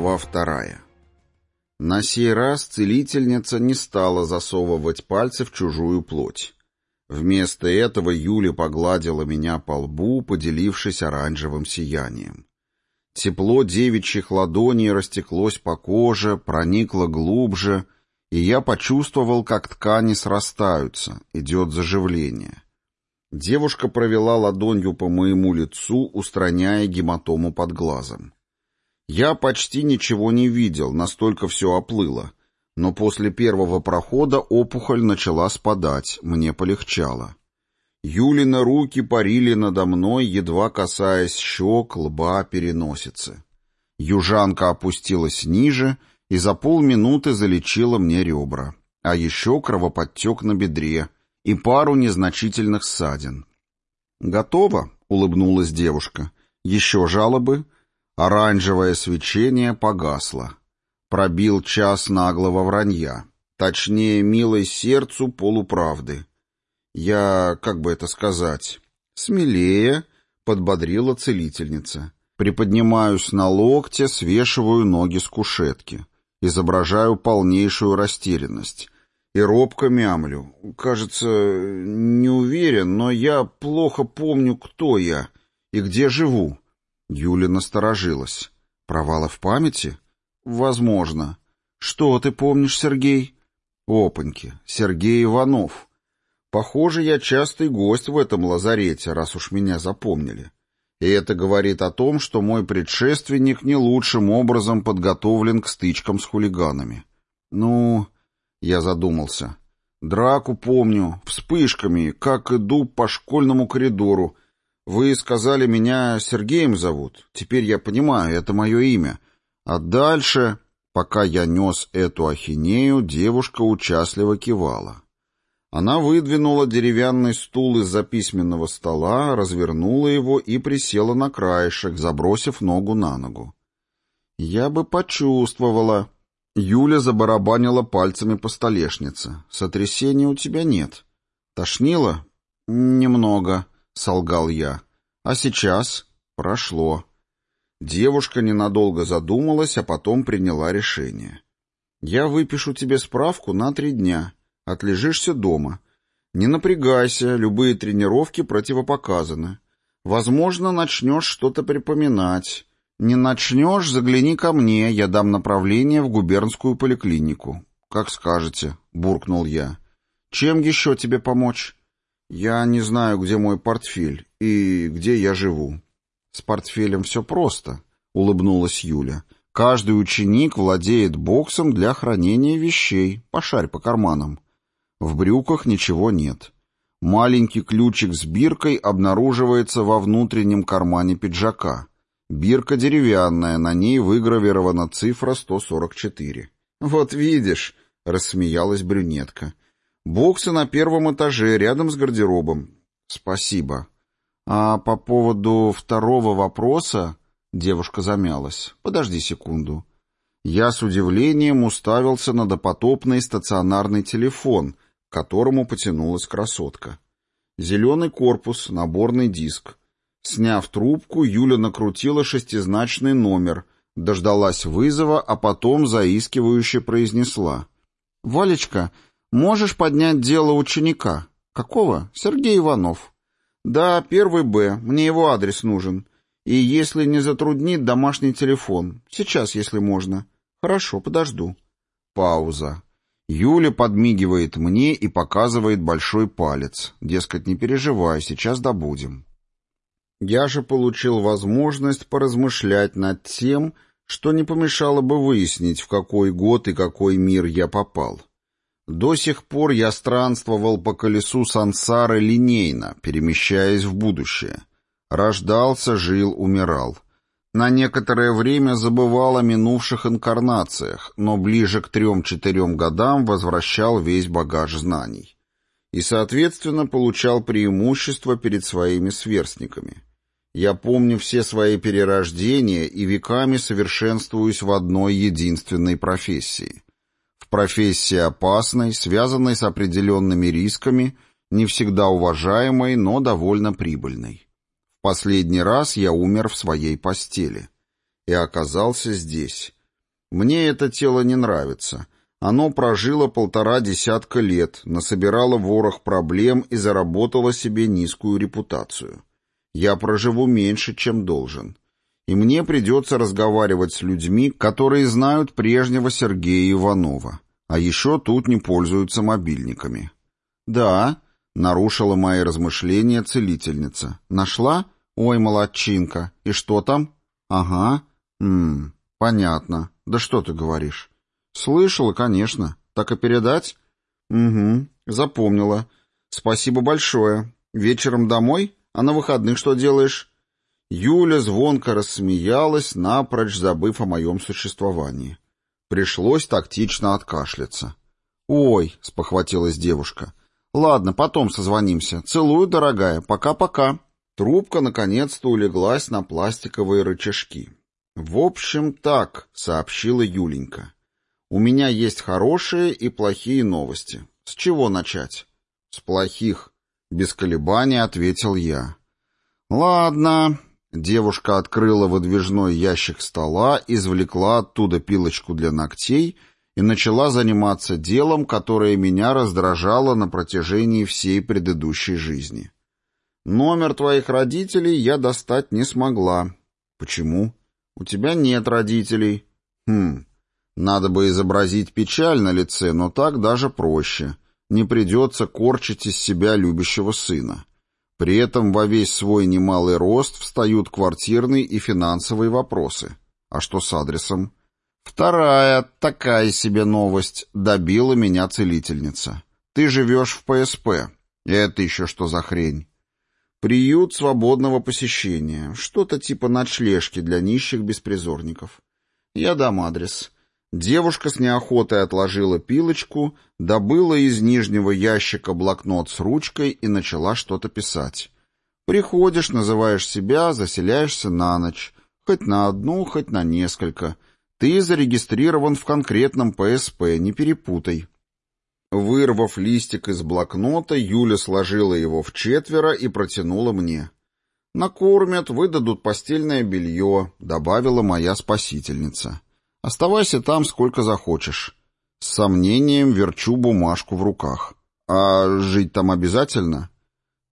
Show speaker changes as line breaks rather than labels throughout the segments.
Глава вторая. На сей раз целительница не стала засовывать пальцы в чужую плоть. Вместо этого Юля погладила меня по лбу, поделившись оранжевым сиянием. Тепло девичьих ладоней растеклось по коже, проникло глубже, и я почувствовал, как ткани срастаются, идет заживление. Девушка провела ладонью по моему лицу, устраняя гематому под глазом. Я почти ничего не видел, настолько все оплыло. Но после первого прохода опухоль начала спадать, мне полегчало. Юлина руки парили надо мной, едва касаясь щек, лба, переносицы. Южанка опустилась ниже и за полминуты залечила мне ребра. А еще кровоподтек на бедре и пару незначительных ссадин. «Готово?» — улыбнулась девушка. «Еще жалобы?» Оранжевое свечение погасло. Пробил час наглого вранья. Точнее, милой сердцу полуправды. Я, как бы это сказать, смелее, подбодрила целительница. Приподнимаюсь на локте, свешиваю ноги с кушетки. Изображаю полнейшую растерянность. И робко мямлю. Кажется, не уверен, но я плохо помню, кто я и где живу. Юля насторожилась. Провалы в памяти? Возможно. Что ты помнишь, Сергей? Опаньки, Сергей Иванов. Похоже, я частый гость в этом лазарете, раз уж меня запомнили. И это говорит о том, что мой предшественник не лучшим образом подготовлен к стычкам с хулиганами. Ну, я задумался. Драку помню, вспышками, как иду по школьному коридору, вы сказали, меня Сергеем зовут. Теперь я понимаю, это мое имя. А дальше, пока я нес эту ахинею, девушка участливо кивала. Она выдвинула деревянный стул из-за письменного стола, развернула его и присела на краешек, забросив ногу на ногу. «Я бы почувствовала». Юля забарабанила пальцами по столешнице. «Сотрясения у тебя нет». «Тошнило?» «Немного». — солгал я. «А сейчас?» «Прошло». Девушка ненадолго задумалась, а потом приняла решение. «Я выпишу тебе справку на три дня. Отлежишься дома. Не напрягайся, любые тренировки противопоказаны. Возможно, начнешь что-то припоминать. Не начнешь, загляни ко мне, я дам направление в губернскую поликлинику. Как скажете», — буркнул я. «Чем еще тебе помочь?» «Я не знаю, где мой портфель и где я живу». «С портфелем все просто», — улыбнулась Юля. «Каждый ученик владеет боксом для хранения вещей. Пошарь по карманам». В брюках ничего нет. Маленький ключик с биркой обнаруживается во внутреннем кармане пиджака. Бирка деревянная, на ней выгравирована цифра 144. «Вот видишь», — рассмеялась брюнетка, — Боксы на первом этаже, рядом с гардеробом. Спасибо. А по поводу второго вопроса... Девушка замялась. Подожди секунду. Я с удивлением уставился на допотопный стационарный телефон, к которому потянулась красотка. Зеленый корпус, наборный диск. Сняв трубку, Юля накрутила шестизначный номер, дождалась вызова, а потом заискивающе произнесла. «Валечка, Можешь поднять дело ученика. Какого? Сергей Иванов. Да, первый Б. Мне его адрес нужен. И если не затруднит, домашний телефон. Сейчас, если можно. Хорошо, подожду. Пауза. Юля подмигивает мне и показывает большой палец. Дескать, не переживай, сейчас добудем. Я же получил возможность поразмышлять над тем, что не помешало бы выяснить, в какой год и какой мир я попал. До сих пор я странствовал по колесу сансары линейно, перемещаясь в будущее. Рождался, жил, умирал. На некоторое время забывал о минувших инкарнациях, но ближе к трем-четырем годам возвращал весь багаж знаний. И, соответственно, получал преимущество перед своими сверстниками. Я помню все свои перерождения и веками совершенствуюсь в одной единственной профессии — профессии опасной, связанной с определенными рисками, не всегда уважаемой, но довольно прибыльной. В последний раз я умер в своей постели и оказался здесь. Мне это тело не нравится. Оно прожило полтора десятка лет, насобирало ворох проблем и заработало себе низкую репутацию. Я проживу меньше, чем должен. И мне придется разговаривать с людьми, которые знают прежнего Сергея Иванова. А еще тут не пользуются мобильниками. «Да», — нарушила мои размышления целительница. «Нашла? Ой, молодчинка. И что там?» «Ага. Ммм, понятно. Да что ты говоришь?» «Слышала, конечно. Так и передать?» «Угу. Запомнила. Спасибо большое. Вечером домой? А на выходных что делаешь?» Юля звонко рассмеялась, напрочь забыв о моем существовании. Пришлось тактично откашляться. «Ой», — спохватилась девушка, — «ладно, потом созвонимся. Целую, дорогая. Пока-пока». Трубка наконец-то улеглась на пластиковые рычажки. «В общем, так», — сообщила Юленька. «У меня есть хорошие и плохие новости. С чего начать?» «С плохих», — без колебаний ответил я. «Ладно». Девушка открыла выдвижной ящик стола, извлекла оттуда пилочку для ногтей и начала заниматься делом, которое меня раздражало на протяжении всей предыдущей жизни. Номер твоих родителей я достать не смогла. Почему? У тебя нет родителей. Хм, надо бы изобразить печаль на лице, но так даже проще. Не придется корчить из себя любящего сына. При этом во весь свой немалый рост встают квартирные и финансовые вопросы. А что с адресом? Вторая, такая себе новость, добила меня целительница. Ты живешь в ПСП. Это еще что за хрень? Приют свободного посещения. Что-то типа ночлежки для нищих беспризорников. Я дам адрес. Девушка с неохотой отложила пилочку, добыла из нижнего ящика блокнот с ручкой и начала что-то писать. Приходишь, называешь себя, заселяешься на ночь. Хоть на одну, хоть на несколько. Ты зарегистрирован в конкретном ПСП, не перепутай. Вырвав листик из блокнота, Юля сложила его в четверо и протянула мне. «Накормят, выдадут постельное белье», — добавила моя спасительница. «Оставайся там сколько захочешь». С сомнением верчу бумажку в руках. «А жить там обязательно?»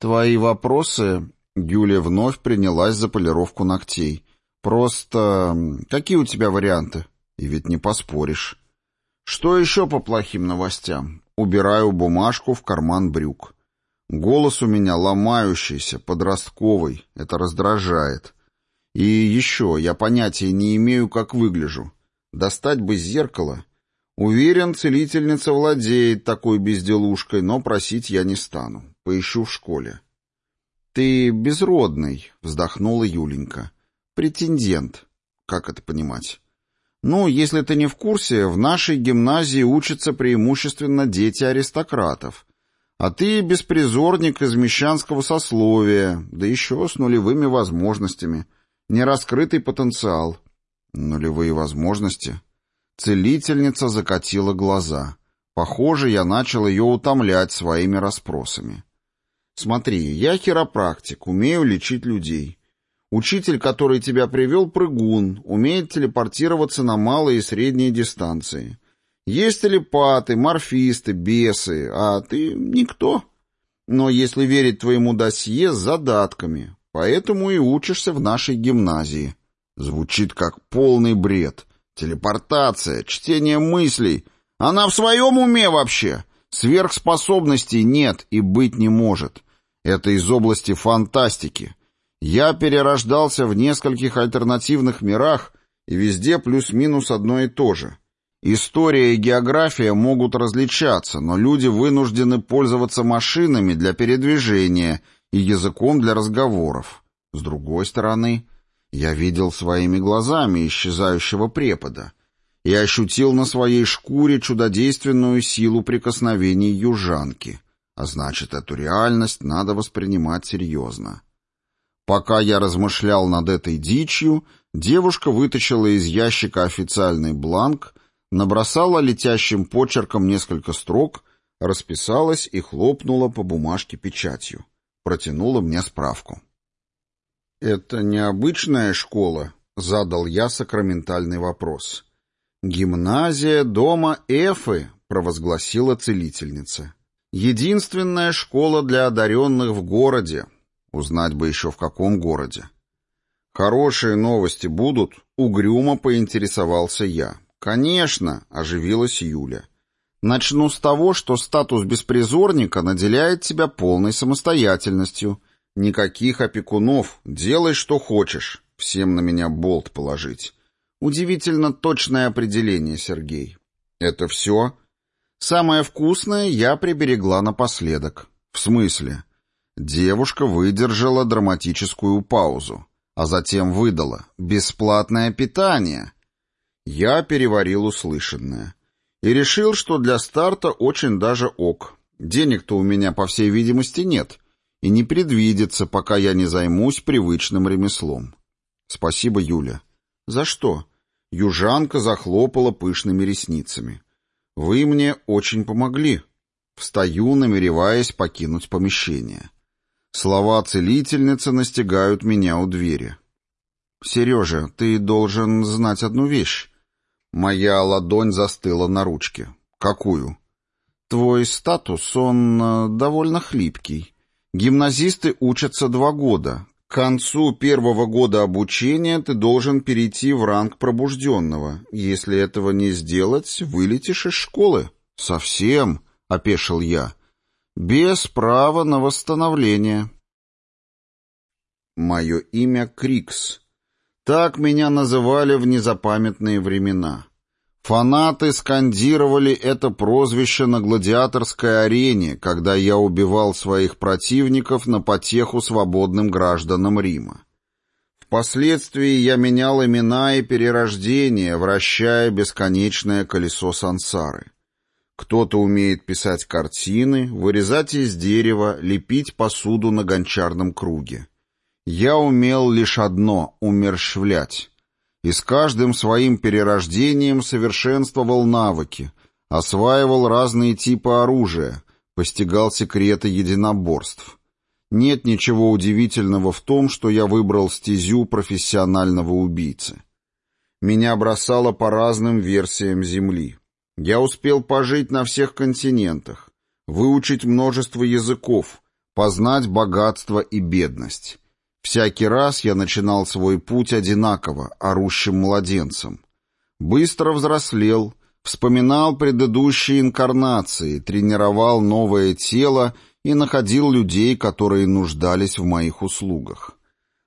«Твои вопросы...» — Юля вновь принялась за полировку ногтей. «Просто... Какие у тебя варианты?» «И ведь не поспоришь». «Что еще по плохим новостям?» Убираю бумажку в карман брюк. Голос у меня ломающийся, подростковый. Это раздражает. И еще, я понятия не имею, как выгляжу. Достать бы зеркало. Уверен, целительница владеет такой безделушкой, но просить я не стану. Поищу в школе. «Ты безродный», — вздохнула Юленька. «Претендент. Как это понимать?» Ну, если ты не в курсе, в нашей гимназии учатся преимущественно дети аристократов. А ты беспризорник из мещанского сословия, да еще с нулевыми возможностями. Нераскрытый потенциал. Нулевые возможности? Целительница закатила глаза. Похоже, я начал ее утомлять своими расспросами. Смотри, я хиропрактик, умею лечить людей. Учитель, который тебя привел, прыгун, умеет телепортироваться на малые и средние дистанции. Есть телепаты, морфисты, бесы, а ты никто. Но если верить твоему досье, с задатками. Поэтому и учишься в нашей гимназии. Звучит как полный бред. Телепортация, чтение мыслей. Она в своем уме вообще. Сверхспособностей нет и быть не может. Это из области фантастики. Я перерождался в нескольких альтернативных мирах, и везде плюс-минус одно и то же. История и география могут различаться, но люди вынуждены пользоваться машинами для передвижения и языком для разговоров. С другой стороны, я видел своими глазами исчезающего препода и ощутил на своей шкуре чудодейственную силу прикосновений южанки, а значит, эту реальность надо воспринимать серьезно. Пока я размышлял над этой дичью, девушка вытащила из ящика официальный бланк, набросала летящим почерком несколько строк, расписалась и хлопнула по бумажке печатью. Протянула мне справку. «Это необычная школа?» — задал я сакраментальный вопрос. «Гимназия дома Эфы», — провозгласила целительница. «Единственная школа для одаренных в городе. Узнать бы еще в каком городе». «Хорошие новости будут?» — угрюмо поинтересовался я. «Конечно», — оживилась Юля. «Начну с того, что статус беспризорника наделяет тебя полной самостоятельностью. Никаких опекунов, делай, что хочешь. Всем на меня болт положить». Удивительно точное определение, Сергей. Это все? Самое вкусное я приберегла напоследок. В смысле? Девушка выдержала драматическую паузу, а затем выдала «бесплатное питание». Я переварил услышанное и решил, что для старта очень даже ок. Денег-то у меня, по всей видимости, нет, и не предвидится, пока я не займусь привычным ремеслом. Спасибо, Юля. За что? Южанка захлопала пышными ресницами. «Вы мне очень помогли». Встаю, намереваясь покинуть помещение. Слова целительницы настигают меня у двери. «Сережа, ты должен знать одну вещь». Моя ладонь застыла на ручке. «Какую?» «Твой статус, он э, довольно хлипкий. Гимназисты учатся два года. К концу первого года обучения ты должен перейти в ранг пробужденного. Если этого не сделать, вылетишь из школы. Совсем, — опешил я. Без права на восстановление. Мое имя Крикс. Так меня называли в незапамятные времена. Фанаты скандировали это прозвище на гладиаторской арене, когда я убивал своих противников на потеху свободным гражданам Рима. Впоследствии я менял имена и перерождения, вращая бесконечное колесо сансары. Кто-то умеет писать картины, вырезать из дерева, лепить посуду на гончарном круге. Я умел лишь одно — умерщвлять и с каждым своим перерождением совершенствовал навыки, осваивал разные типы оружия, постигал секреты единоборств. Нет ничего удивительного в том, что я выбрал стезю профессионального убийцы. Меня бросало по разным версиям Земли. Я успел пожить на всех континентах, выучить множество языков, познать богатство и бедность. Всякий раз я начинал свой путь одинаково, орущим младенцем. Быстро взрослел, вспоминал предыдущие инкарнации, тренировал новое тело и находил людей, которые нуждались в моих услугах.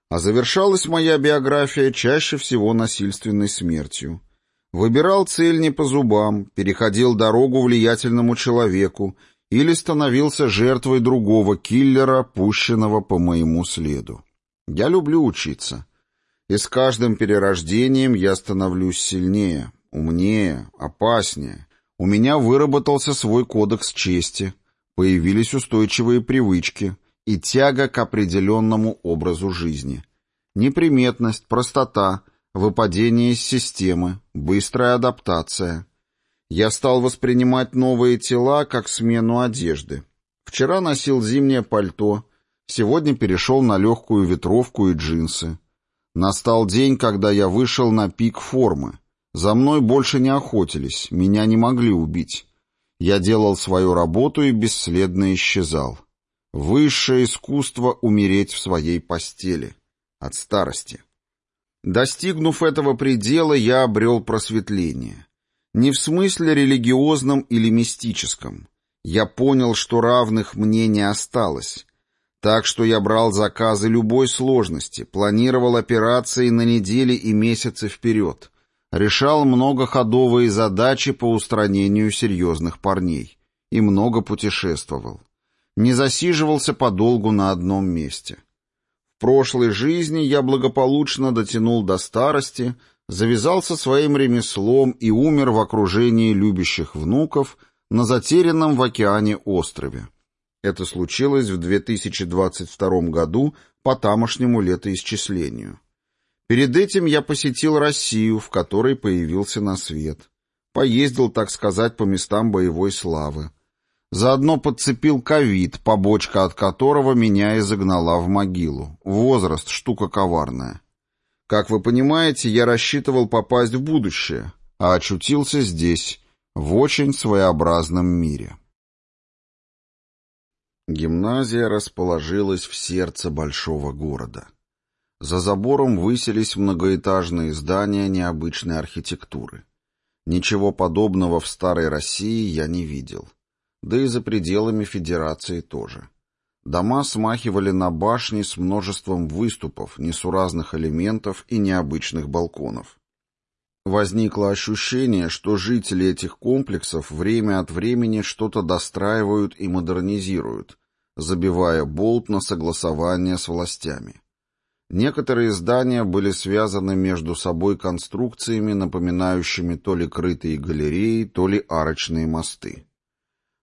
А завершалась моя биография чаще всего насильственной смертью. Выбирал цель не по зубам, переходил дорогу влиятельному человеку или становился жертвой другого киллера, пущенного по моему следу. Я люблю учиться. И с каждым перерождением я становлюсь сильнее, умнее, опаснее. У меня выработался свой кодекс чести, появились устойчивые привычки и тяга к определенному образу жизни. Неприметность, простота, выпадение из системы, быстрая адаптация. Я стал воспринимать новые тела как смену одежды. Вчера носил зимнее пальто, Сегодня перешел на легкую ветровку и джинсы. Настал день, когда я вышел на пик формы. За мной больше не охотились, меня не могли убить. Я делал свою работу и бесследно исчезал. Высшее искусство — умереть в своей постели. От старости. Достигнув этого предела, я обрел просветление. Не в смысле религиозном или мистическом. Я понял, что равных мне не осталось, так что я брал заказы любой сложности, планировал операции на недели и месяцы вперед, решал многоходовые задачи по устранению серьезных парней и много путешествовал. Не засиживался подолгу на одном месте. В прошлой жизни я благополучно дотянул до старости, завязался своим ремеслом и умер в окружении любящих внуков на затерянном в океане острове. Это случилось в 2022 году по тамошнему летоисчислению. Перед этим я посетил Россию, в которой появился на свет. Поездил, так сказать, по местам боевой славы. Заодно подцепил ковид, побочка от которого меня и загнала в могилу. Возраст — штука коварная. Как вы понимаете, я рассчитывал попасть в будущее, а очутился здесь, в очень своеобразном мире. Гимназия расположилась в сердце большого города. За забором высились многоэтажные здания необычной архитектуры. Ничего подобного в старой России я не видел. Да и за пределами Федерации тоже. Дома смахивали на башни с множеством выступов, несуразных элементов и необычных балконов. Возникло ощущение, что жители этих комплексов время от времени что-то достраивают и модернизируют, забивая болт на согласование с властями. Некоторые здания были связаны между собой конструкциями, напоминающими то ли крытые галереи, то ли арочные мосты.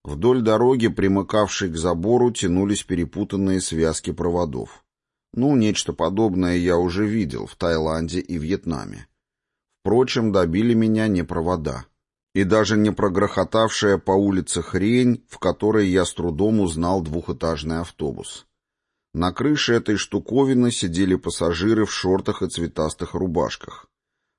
Вдоль дороги, примыкавшей к забору, тянулись перепутанные связки проводов. Ну, нечто подобное я уже видел в Таиланде и Вьетнаме. Впрочем, добили меня не провода. И даже не прогрохотавшая по улице хрень, в которой я с трудом узнал двухэтажный автобус. На крыше этой штуковины сидели пассажиры в шортах и цветастых рубашках.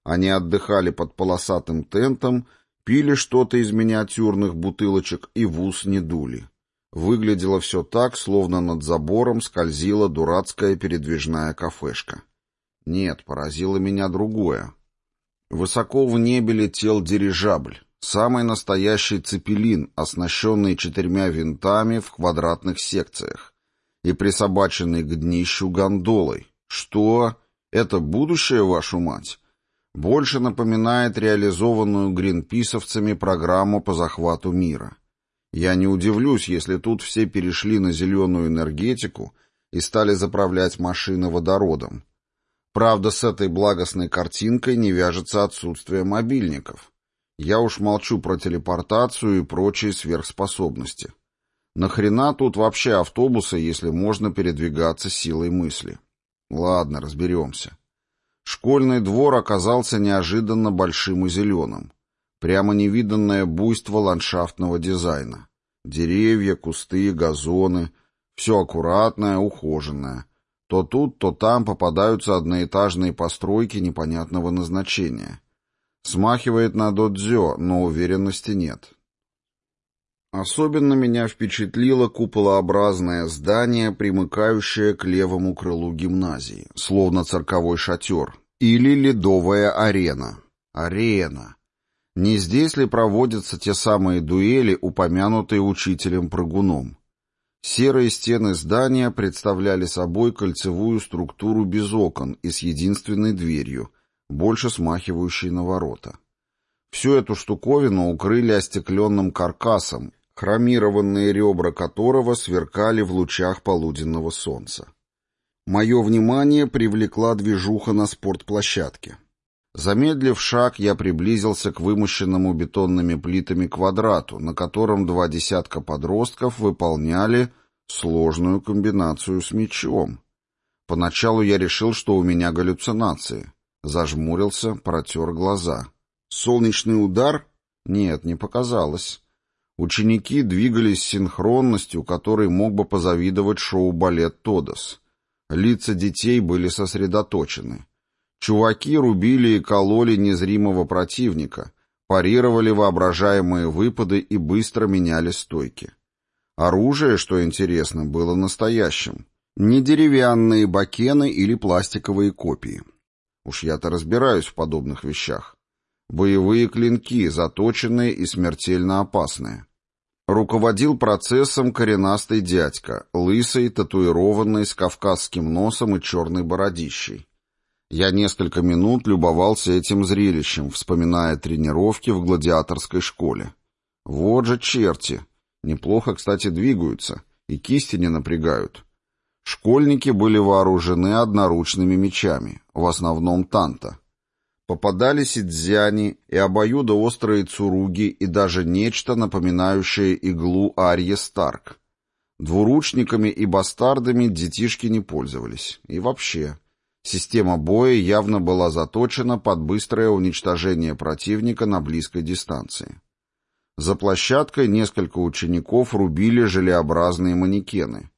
Они отдыхали под полосатым тентом, пили что-то из миниатюрных бутылочек и в ус не дули. Выглядело все так, словно над забором скользила дурацкая передвижная кафешка. Нет, поразило меня другое. Высоко в небе летел дирижабль, самый настоящий цепелин, оснащенный четырьмя винтами в квадратных секциях и присобаченный к днищу гондолой. Что? Это будущее, вашу мать? Больше напоминает реализованную гринписовцами программу по захвату мира. Я не удивлюсь, если тут все перешли на зеленую энергетику и стали заправлять машины водородом, Правда, с этой благостной картинкой не вяжется отсутствие мобильников. Я уж молчу про телепортацию и прочие сверхспособности. Нахрена тут вообще автобусы, если можно передвигаться силой мысли? Ладно, разберемся. Школьный двор оказался неожиданно большим и зеленым. Прямо невиданное буйство ландшафтного дизайна. Деревья, кусты, газоны. Все аккуратное, ухоженное. То тут, то там попадаются одноэтажные постройки непонятного назначения. Смахивает на додзё, но уверенности нет. Особенно меня впечатлило куполообразное здание, примыкающее к левому крылу гимназии, словно цирковой шатер, или ледовая арена. Арена. Не здесь ли проводятся те самые дуэли, упомянутые учителем-прыгуном? Серые стены здания представляли собой кольцевую структуру без окон и с единственной дверью, больше смахивающей на ворота. Всю эту штуковину укрыли остекленным каркасом, хромированные ребра которого сверкали в лучах полуденного солнца. Мое внимание привлекла движуха на спортплощадке. Замедлив шаг, я приблизился к вымощенному бетонными плитами квадрату, на котором два десятка подростков выполняли сложную комбинацию с мечом. Поначалу я решил, что у меня галлюцинации. Зажмурился, протер глаза. Солнечный удар? Нет, не показалось. Ученики двигались с синхронностью, которой мог бы позавидовать шоу-балет «Тодос». Лица детей были сосредоточены. Чуваки рубили и кололи незримого противника, парировали воображаемые выпады и быстро меняли стойки. Оружие, что интересно, было настоящим. Не деревянные бакены или пластиковые копии. Уж я-то разбираюсь в подобных вещах. Боевые клинки, заточенные и смертельно опасные. Руководил процессом коренастый дядька, лысый, татуированный, с кавказским носом и черной бородищей. Я несколько минут любовался этим зрелищем, вспоминая тренировки в гладиаторской школе. Вот же черти! Неплохо, кстати, двигаются, и кисти не напрягают. Школьники были вооружены одноручными мечами, в основном танта. Попадались и дзяни, и обоюдоострые цуруги, и даже нечто, напоминающее иглу Арье Старк. Двуручниками и бастардами детишки не пользовались. И вообще... Система боя явно была заточена под быстрое уничтожение противника на близкой дистанции. За площадкой несколько учеников рубили желеобразные манекены.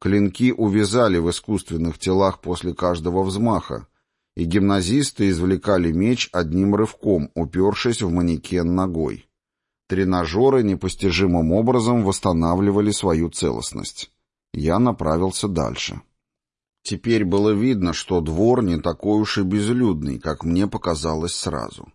Клинки увязали в искусственных телах после каждого взмаха, и гимназисты извлекали меч одним рывком, упершись в манекен ногой. Тренажеры непостижимым образом восстанавливали свою целостность. Я направился дальше. Теперь было видно, что двор не такой уж и безлюдный, как мне показалось сразу.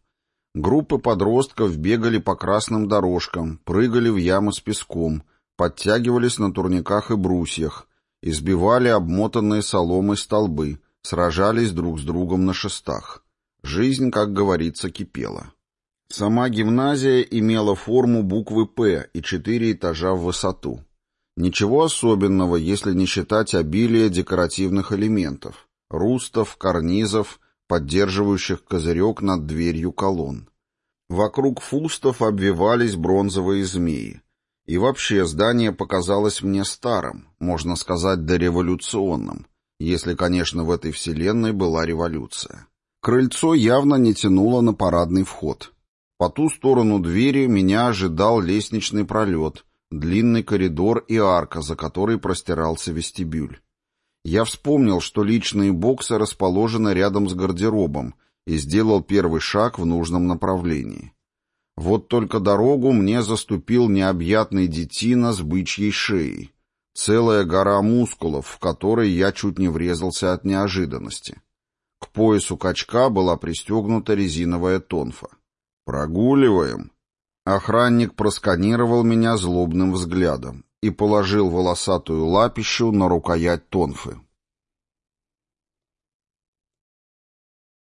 Группы подростков бегали по красным дорожкам, прыгали в ямы с песком, подтягивались на турниках и брусьях, избивали обмотанные соломой столбы, сражались друг с другом на шестах. Жизнь, как говорится, кипела. Сама гимназия имела форму буквы «П» и четыре этажа в высоту. Ничего особенного, если не считать обилия декоративных элементов — рустов, карнизов, поддерживающих козырек над дверью колонн. Вокруг фустов обвивались бронзовые змеи. И вообще здание показалось мне старым, можно сказать, дореволюционным, если, конечно, в этой вселенной была революция. Крыльцо явно не тянуло на парадный вход. По ту сторону двери меня ожидал лестничный пролет, длинный коридор и арка, за которой простирался вестибюль. Я вспомнил, что личные боксы расположены рядом с гардеробом, и сделал первый шаг в нужном направлении. Вот только дорогу мне заступил необъятный детина с бычьей шеей. Целая гора мускулов, в которой я чуть не врезался от неожиданности. К поясу качка была пристегнута резиновая тонфа. «Прогуливаем». Охранник просканировал меня злобным взглядом и положил волосатую лапищу на рукоять тонфы.